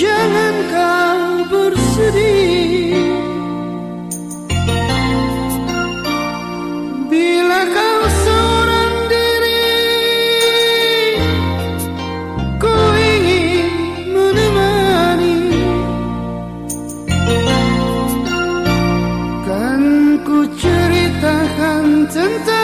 Jangan kau bersedih. Bila kau seorang diri Ku ingin menemani. Kan ku ceritakan tentang